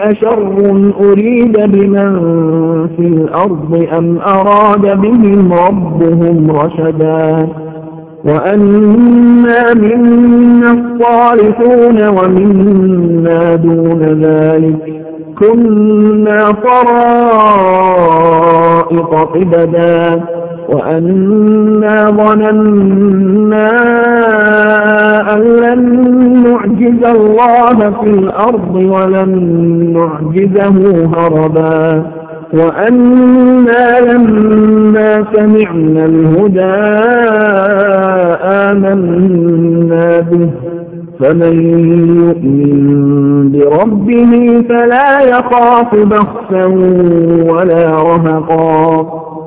أشر أريد بمن في الأرض أم أراد بهم ربهم رشدا وأنا منا الصالحون ومنا دون ذلك كنا طرائق قبدا وأنا ظننا أن لن نعجز الله في الأرض ولن نعجزه هربا. وأنا لما سمعنا الهدى آمنا به. فمن يؤمن بربه فلا يخاف بخسا ولا رهقا.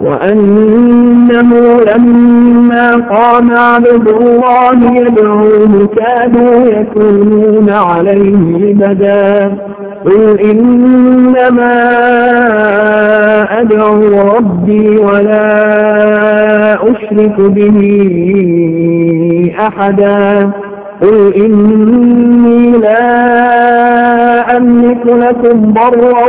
وأنه لما قام عبد الله يدعوه كادوا يكونون عليه لبدا قل إنما أدعو ربي ولا أشرك به أحدا قل إني لا أملك لكم ضرا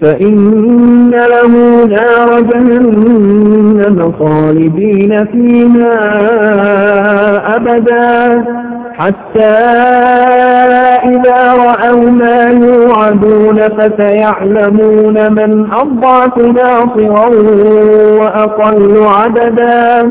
فإن له نار جهنم خالدين فيها أبدا. حتى إذا رأوا ما يوعدون فسيعلمون من أضعف ناصرا وأقل عددا.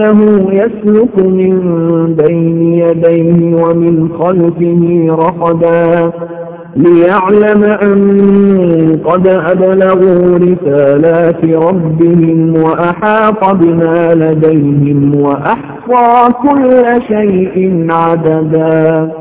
يسلك من بين يديه ومن خلفه رقدا ليعلم أن قد أبلغوا رسالات ربهم وأحاط بما لديهم وأحصى كل شيء عددا.